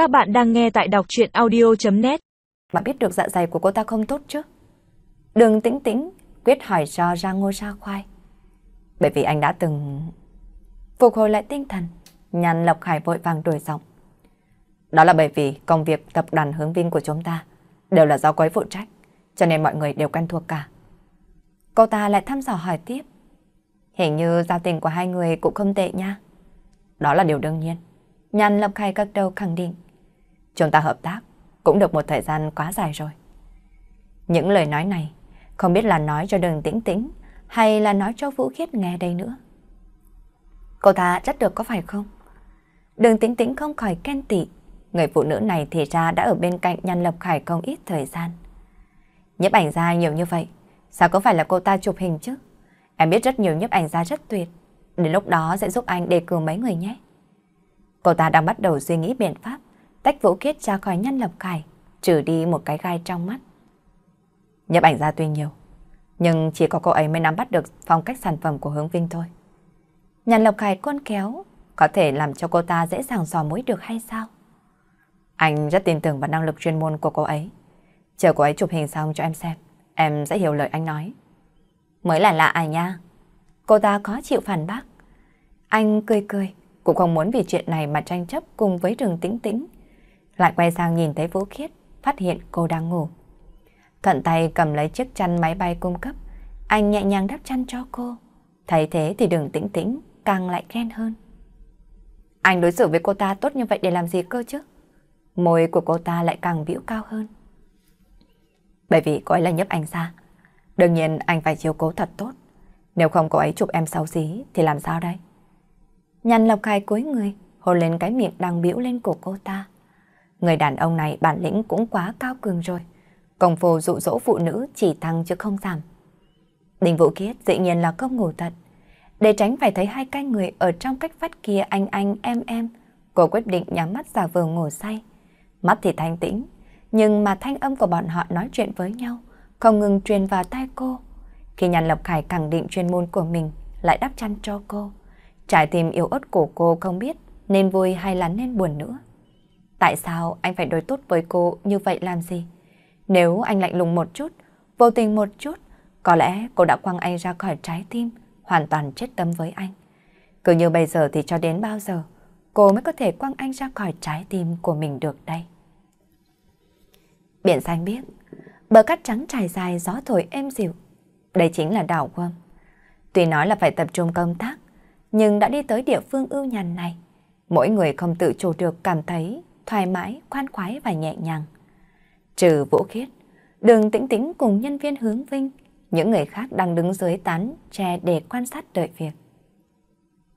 Các bạn đang nghe tại đọc chuyện audio.net Mà biết được dạ dày của cô ta không tốt chứ? Đường tĩnh tĩnh quyết hỏi cho ra ngô ra khoai. Bởi vì anh đã từng... Phục hồi lại tinh thần, nhàn Lộc Khải vội vàng đổi giọng. Đó là bởi vì công việc tập đoàn hướng vinh của chúng ta đều là do quấy phụ trách, cho nên mọi người đều quen thuộc cả. Cô ta lại thăm dò hỏi tiếp. Hình như giao tình của hai người cũng không tệ nha. Đó là điều đương nhiên. Nhàn Lập Khải gật đầu khẳng định. Chúng ta hợp tác cũng được một thời gian quá dài rồi. Những lời nói này không biết là nói cho đường tĩnh tĩnh hay là nói cho Vũ Khiết nghe đây nữa. Cô ta rất được có phải không? Đường tĩnh tĩnh không khỏi khen tị. Người phụ nữ này thì ra đã ở bên cạnh Nhan Lập Khải không ít thời gian. Nhấp ảnh ra nhiều như vậy, sao có phải là cô ta chụp hình chứ? Em biết rất nhiều nhấp ảnh ra rất tuyệt. Đến lúc đó sẽ giúp anh đề cử mấy người nhé. Cô ta đang bắt đầu suy nghĩ biện pháp, tách Vũ Kiết ra khỏi nhân Lập Khải, trừ đi một cái gai trong mắt. Nhấp ảnh ra tuy nhiều, nhưng chỉ có cô ấy mới nắm bắt được phong cách sản phẩm của hướng vinh thôi. Nhàn Lộc Khải con kéo, có thể làm cho cô ta dễ dàng dò mối được hay sao? Anh rất tin tưởng vào năng lực chuyên môn của cô ấy. Chờ cô ấy chụp hình xong cho em xem, em sẽ hiểu lời anh nói. Mới là lạ à nha. Cô ta có chịu phản bác. Anh cười cười, cũng không muốn vì chuyện này mà tranh chấp cùng với đường tĩnh tĩnh. Lại quay sang nhìn thấy Vũ Khiết, phát hiện cô đang ngủ. Thuận tay cầm lấy chiếc chăn máy bay cung cấp, anh nhẹ nhàng đắp chăn cho cô. Thấy thế thì đừng tĩnh tĩnh càng lại khen hơn. Anh đối xử với cô ta tốt như vậy để làm gì cơ chứ? Môi của cô ta lại càng biểu cao hơn. Bởi vì cô ấy là nhấp ảnh ra. Đương nhiên anh phải chiếu cố thật tốt. Nếu không cô ấy chụp em xấu xí thì làm sao đây? Nhăn lọc khai cuối người, hôn lên cái miệng đang biểu lên của cô ta. Người đàn ông này bản lĩnh cũng quá cao cường rồi. Công phu dụ dỗ phụ nữ chỉ tăng chứ không giảm. Đình Vũ Kiết dĩ nhiên là không ngủ thật. Để tránh phải thấy hai cái người ở trong cách phát kia anh anh em em, cô quyết định nhắm mắt giả vờ ngủ say. Mắt thì thanh tĩnh, nhưng mà thanh âm của bọn họ nói chuyện với nhau, không ngừng truyền vào tai cô. Khi Nhàn Lộc Khải khẳng định chuyên môn của mình, lại đắp chăn cho cô. Trái tim yếu ớt của cô không biết nên vui hay là nên buồn nữa. Tại sao anh phải đối tốt với cô như vậy làm gì? Nếu anh lạnh lùng một chút, vô tình một chút, có lẽ cô đã quăng anh ra khỏi trái tim, hoàn toàn chết tâm với anh. Cứ như bây giờ thì cho đến bao giờ cô mới có thể quăng anh ra khỏi trái tim của mình được đây. Biển xanh biếc, bờ cát trắng trải dài gió thổi êm dịu. Đây chính là đảo Guam. Tuy nói là phải tập trung công tác, nhưng đã đi tới địa phương ưu nhàn này, mỗi người không tự chủ được cảm thấy thoải mái, khoan khoái và nhẹ nhàng. Trừ Vũ Khiết, Đường Tĩnh Tĩnh cùng nhân viên hướng vinh, những người khác đang đứng dưới tán tre để quan sát đợi việc.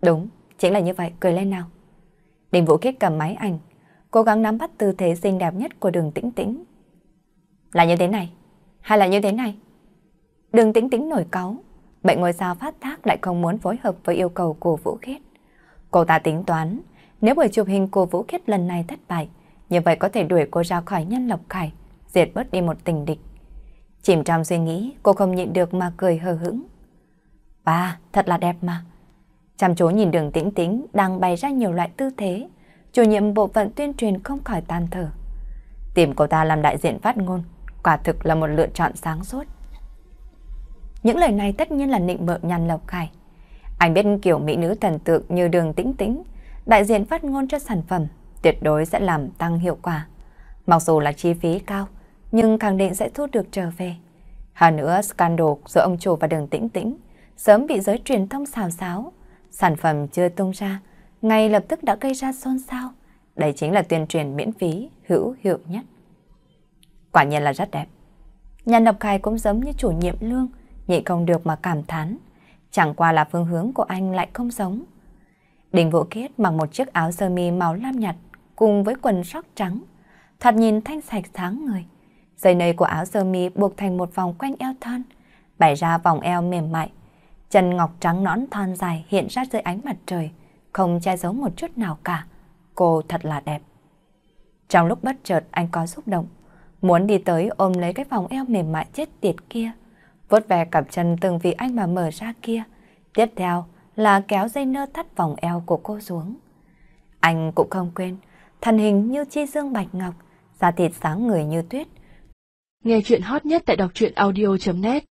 Đúng, chính là như vậy, cười lên nào. Đình Vũ Khiết cầm máy ảnh, cố gắng nắm bắt tư thế xinh đẹp nhất của đường Tĩnh Tĩnh. Là như thế này, hay là như thế này? Đường Tĩnh Tĩnh nổi cáu, bệnh ngôi sao phát thác lại không muốn phối hợp với yêu cầu của Vũ Khiết. Cô ta tính toán, nếu buổi chụp hình của Vũ Khiết lần này thất bại, như vậy có thể đuổi cô ra khỏi nhân lộc khải, diệt bớt đi một tình địch. Chìm trong suy nghĩ, cô không nhịn được mà cười hờ hững. Ba, thật là đẹp mà. Chăm chú nhìn đường tĩnh tĩnh đang bày ra nhiều loại tư thế, chủ nhiệm bộ phận tuyên truyền không khỏi tan thở. Tìm cô ta làm đại diện phát ngôn, quả thực là một lựa chọn sáng suốt. Những lời này tất nhiên là nịnh bợ nhàn lộc khải. Anh biết kiểu mỹ nữ thần tượng như đường tĩnh tĩnh, đại diện phát ngôn cho sản phẩm tuyệt đối sẽ làm tăng hiệu quả. Mặc dù là chi phí cao, nhưng khẳng định sẽ thu được trở về. Hơn nữa, scandal giữa ông chủ và đường tĩnh tĩnh sớm bị giới truyền thông xào xáo. Sản phẩm chưa tung ra, ngay lập tức đã gây ra xôn xao. Đây chính là tuyên truyền miễn phí, hữu hiệu nhất. Quả nhiên là rất đẹp. Nhà độc khai cũng giống như chủ nhiệm lương, nhị không được mà cảm thán. Chẳng qua là phương hướng của anh lại không giống. Đình Vũ Kiết mặc một chiếc áo sơ mi màu lam nhạt cùng với quần sóc trắng. Thật nhìn thanh sạch sáng người. Dây nơi của áo sơ mi buộc thành một vòng quanh eo thon, bày ra vòng eo mềm mại. Chân ngọc trắng nõn thon dài hiện ra dưới ánh mặt trời, không che giấu một chút nào cả. Cô thật là đẹp. Trong lúc bất chợt anh có xúc động, muốn đi tới ôm lấy cái vòng eo mềm mại chết tiệt kia, vuốt về cặp chân từng vì anh mà mở ra kia. Tiếp theo là kéo dây nơ thắt vòng eo của cô xuống. Anh cũng không quên, thân hình như chi dương bạch ngọc, da thịt sáng người như tuyết. Nghe chuyện hot nhất tại đọc truyện audio.net